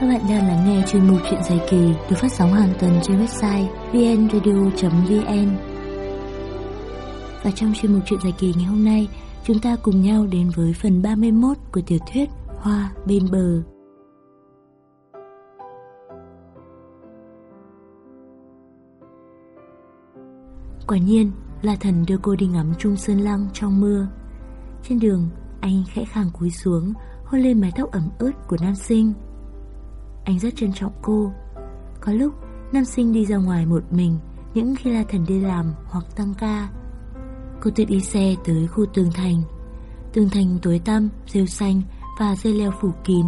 Các bạn đang lắng nghe chuyên mục chuyện dài kỳ được phát sóng hàng tuần trên website vnradio.vn Và trong chuyên mục chuyện dài kỳ ngày hôm nay, chúng ta cùng nhau đến với phần 31 của tiểu thuyết Hoa bên bờ. Quả nhiên, La Thần đưa cô đi ngắm Trung Sơn Lăng trong mưa. Trên đường, anh khẽ khàng cúi xuống, hôn lên mái tóc ẩm ướt của nam sinh. Anh rất trân trọng cô. Có lúc, nam sinh đi ra ngoài một mình, những khi La Thần đi làm hoặc tăng ca. Cô tự đi xe tới khu tường thành. Tường thành tối tăm, rêu xanh và dây leo phủ kín.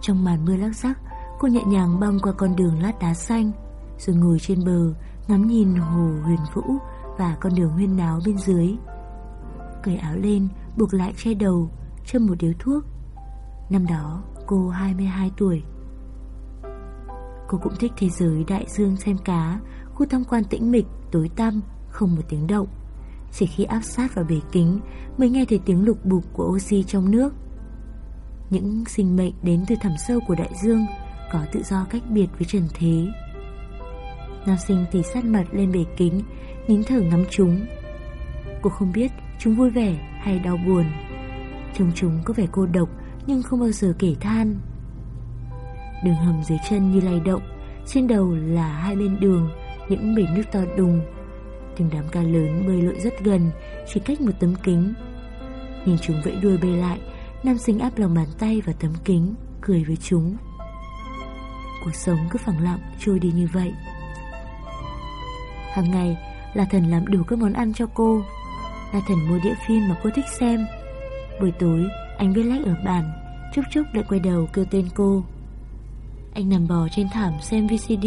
Trong màn mưa lắc rắc, cô nhẹ nhàng băng qua con đường lát đá xanh, rồi ngồi trên bờ, ngắm nhìn hồ huyền vũ và con đường huyên náo bên dưới. Cởi áo lên, buộc lại che đầu, châm một điếu thuốc. Năm đó, cô 22 tuổi. Cô cũng thích thế giới đại dương xem cá, khu tham quan tĩnh mịch, tối tăm, không một tiếng động. Chỉ khi áp sát vào bể kính mới nghe thấy tiếng lục bục của oxy trong nước. Những sinh mệnh đến từ thẳm sâu của đại dương có tự do cách biệt với trần thế. Nam sinh thì sát mặt lên bể kính, nín thở ngắm chúng. Cô không biết chúng vui vẻ hay đau buồn. Trông chúng có vẻ cô độc nhưng không bao giờ kể than. Đường hầm dưới chân như lay động, trên đầu là hai bên đường, những bể nước to đùng. Từng đám cá lớn bơi lội rất gần, chỉ cách một tấm kính. Nhìn chúng vẫy đuôi bay lại, nam sinh áp lòng bàn tay vào tấm kính, cười với chúng. Cuộc sống cứ phẳng lặng trôi đi như vậy. Hàng ngày, là Thần làm đủ các món ăn cho cô. là Thần mua đĩa phim mà cô thích xem. Buổi tối, anh viết lách ở bàn, Chốc chốc lại quay đầu kêu tên cô. Anh nằm bò trên thảm xem VCD,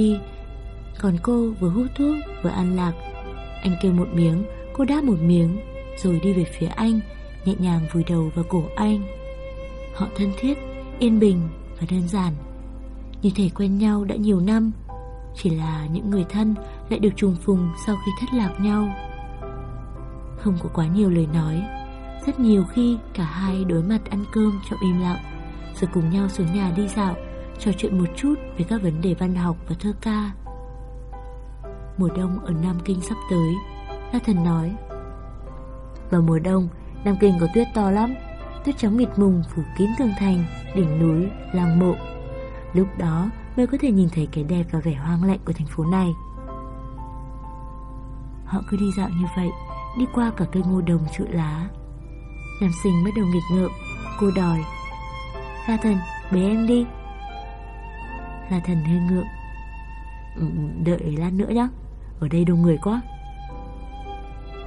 còn cô vừa hút thuốc vừa ăn lạc. Anh kêu một miếng, cô đáp một miếng, rồi đi về phía anh, nhẹ nhàng vùi đầu vào cổ anh. Họ thân thiết, yên bình và đơn giản. Như thể quen nhau đã nhiều năm, chỉ là những người thân lại được trùng phùng sau khi thất lạc nhau. Không có quá nhiều lời nói, rất nhiều khi cả hai đối mặt ăn cơm trong im lặng, rồi cùng nhau xuống nhà đi dạo, trò chuyện một chút về các vấn đề văn học và thơ ca. Mùa đông ở Nam Kinh sắp tới, La Thần nói. Vào mùa đông, Nam Kinh có tuyết to lắm, tuyết trắng mịt mùng phủ kín tường thành, đỉnh núi, làng mộ. Lúc đó mới có thể nhìn thấy cái đẹp và vẻ hoang lạnh của thành phố này. Họ cứ đi dạo như vậy, đi qua cả cây ngô đồng trụ lá. Nam sinh bắt đầu nghịch ngợm, cô đòi. La thần, bế em đi. La thần hơi ngượng. Ừ, đợi lát nữa nhá, ở đây đông người quá.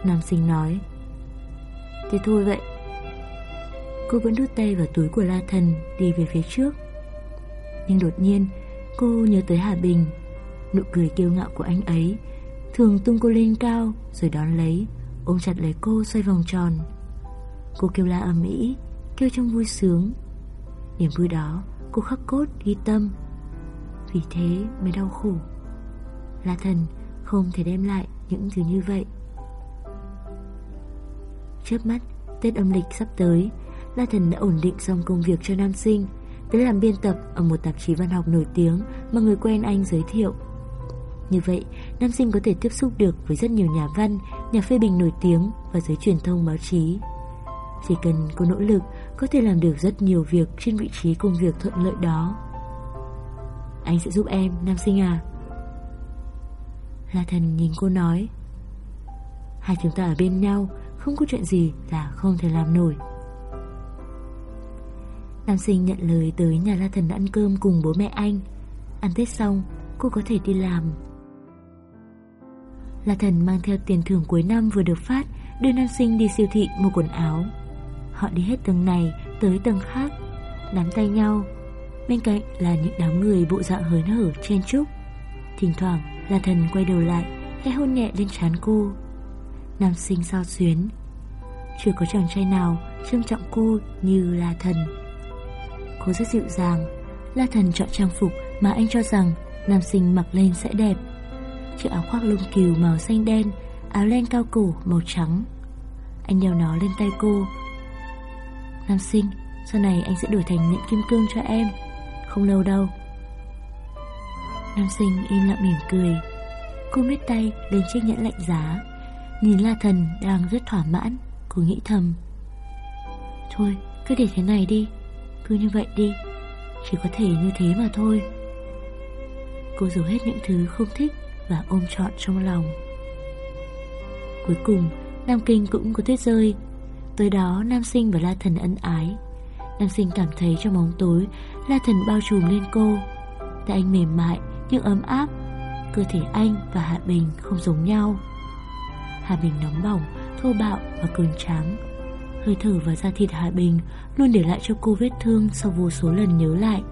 Nam sinh nói. Thì thôi vậy. Cô vẫn đút tay vào túi của La thần đi về phía trước. Nhưng đột nhiên Cô nhớ tới Hà Bình Nụ cười kiêu ngạo của anh ấy Thường tung cô lên cao Rồi đón lấy Ôm chặt lấy cô xoay vòng tròn Cô kêu la ầm ĩ Kêu trong vui sướng Niềm vui đó cô khắc cốt ghi tâm vì thế mới đau khổ La thần không thể đem lại những thứ như vậy Chớp mắt Tết âm lịch sắp tới La thần đã ổn định xong công việc cho nam sinh tới làm biên tập ở một tạp chí văn học nổi tiếng mà người quen anh giới thiệu. Như vậy, nam sinh có thể tiếp xúc được với rất nhiều nhà văn, nhà phê bình nổi tiếng và giới truyền thông báo chí. Chỉ cần có nỗ lực, có thể làm được rất nhiều việc trên vị trí công việc thuận lợi đó. Anh sẽ giúp em, nam sinh à? La thần nhìn cô nói. Hai chúng ta ở bên nhau Không có chuyện gì là không thể làm nổi. Nam sinh nhận lời tới nhà La Thần ăn cơm cùng bố mẹ anh. Ăn Tết xong Cô có thể đi làm. La Thần mang theo tiền thưởng cuối năm vừa được phát Đưa nam sinh đi siêu thị mua quần áo. Họ đi hết tầng này tới tầng khác Nắm tay nhau Bên cạnh là những đám người bộ dạng hớn hở chen chúc, Thỉnh thoảng là Thần quay đầu lại Hay hôn nhẹ lên trán cô. Nam sinh sao xuyến, Chưa có chàng trai nào trân trọng cô như là Thần. Cô rất dịu dàng, La thần chọn trang phục mà anh cho rằng Nam sinh mặc lên sẽ đẹp. Chiếc áo khoác lông cừu màu xanh đen, Áo len cao cổ màu trắng. Anh đeo nó lên tay cô. Nam sinh, Sau này anh sẽ đổi thành những kim cương cho em không lâu đâu. Nam sinh im lặng mỉm cười, Cô miết tay lên chiếc nhẫn lạnh giá, Nhìn La Thần đang rất thỏa mãn, Cô nghĩ thầm. Thôi, cứ để thế này đi, Cứ như vậy đi, Chỉ có thể như thế mà thôi. Cô giấu hết những thứ không thích Và ôm trọn trong lòng. Cuối cùng, Nam Kinh cũng có tuyết rơi. Tới đó, Nam Sinh và La Thần ân ái. Nam Sinh cảm thấy trong bóng tối La Thần bao trùm lên cô. Tay anh mềm mại nhưng ấm áp Cơ thể anh và Hạ Bình không giống nhau. Hạ Bình nóng bỏng, thô bạo và cường tráng. Hơi thở và da thịt Hạ Bình Luôn để lại cho cô vết thương sau vô số lần nhớ lại.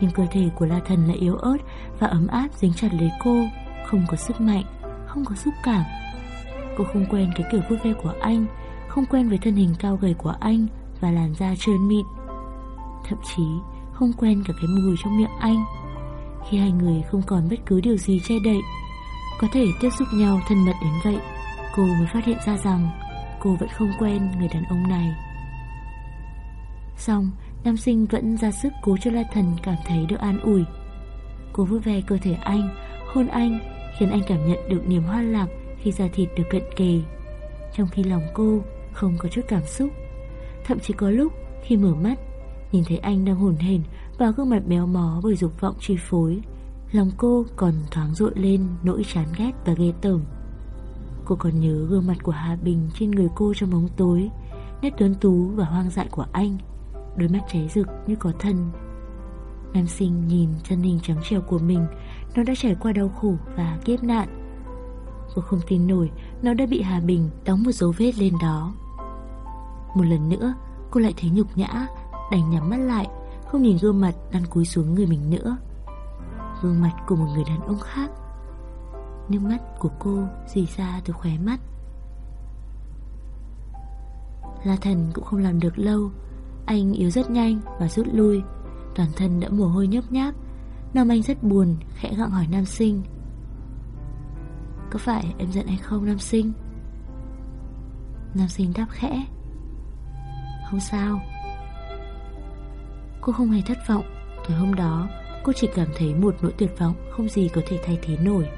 Nhưng cơ thể của La Thần lại yếu ớt Và ấm áp dính chặt lấy cô Không có sức mạnh, không có xúc cảm. Cô không quen cái kiểu vui vẻ của anh Không quen với thân hình cao gầy của anh và làn da trơn mịn. Thậm chí, không quen cả cái mùi trong miệng anh. Khi hai người không còn bất cứ điều gì che đậy, Có thể tiếp xúc nhau thân mật đến vậy, Cô mới phát hiện ra rằng Cô vẫn không quen người đàn ông này. Xong, Nam sinh vẫn ra sức cố cho La Thần cảm thấy được an ủi. Cô vui vẻ cơ thể anh, Hôn anh, Khiến anh cảm nhận được niềm hoa lạc Khi da thịt được cận kề, Trong khi lòng cô không có chút cảm xúc. Thậm chí có lúc, khi mở mắt, Nhìn thấy anh đang hồn hển Và gương mặt béo mó bởi dục vọng chi phối, Lòng cô còn thoáng rội lên Nỗi chán ghét và ghê tởm. Cô còn nhớ gương mặt của Hà Bình Trên người cô trong bóng tối, Nét tuấn tú và hoang dại của anh, Đôi mắt cháy rực như có thân. Nam sinh nhìn thân hình trắng trẻo của mình, Nó đã trải qua đau khổ và kiếp nạn. Cô không tin nổi, Nó đã bị Hà Bình đóng một dấu vết lên đó. Một lần nữa, Cô lại thấy nhục nhã, Đành nhắm mắt lại, Không nhìn gương mặt đang cúi xuống người mình nữa. Gương mặt của một người đàn ông khác. Nước mắt của cô dì ra từ khóe mắt. La thần cũng không làm được lâu, Anh yếu rất nhanh và rút lui. Toàn thân đã mồ hôi nhấp nháp, Nam Anh rất buồn, Khẽ gặng hỏi Nam Sinh. Có phải em giận anh không, Nam Sinh? Nam Sinh đáp khẽ. Không sao. Cô không hề thất vọng. Tối hôm đó, cô chỉ cảm thấy một nỗi tuyệt vọng Không gì có thể thay thế nổi.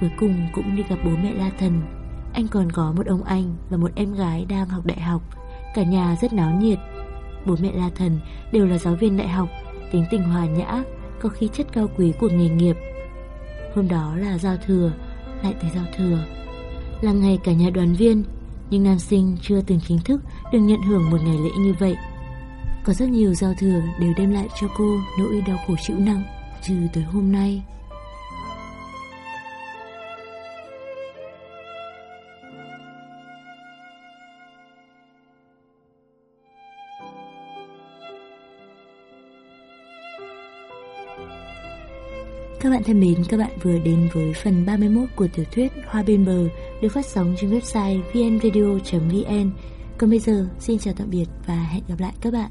Cuối cùng cũng đi gặp bố mẹ La Thần. Anh còn có một ông anh và một em gái đang học đại học. Cả nhà rất náo nhiệt. Bố mẹ La Thần đều là giáo viên đại học, Tính tình hòa nhã, Có khí chất cao quý của nghề nghiệp. Hôm đó là giao thừa, Lại tới giao thừa. Là ngày cả nhà đoàn viên nhưng nam sinh chưa từng chính thức Được nhận hưởng một ngày lễ như vậy. Có rất nhiều giao thừa đều đem lại cho cô Nỗi đau khổ chịu nặng, Trừ tới hôm nay. Các bạn thân mến, các bạn vừa đến với phần 31 của tiểu thuyết Hoa bên bờ được phát sóng trên website vnvideo.vn. Còn bây giờ, xin chào tạm biệt và hẹn gặp lại các bạn.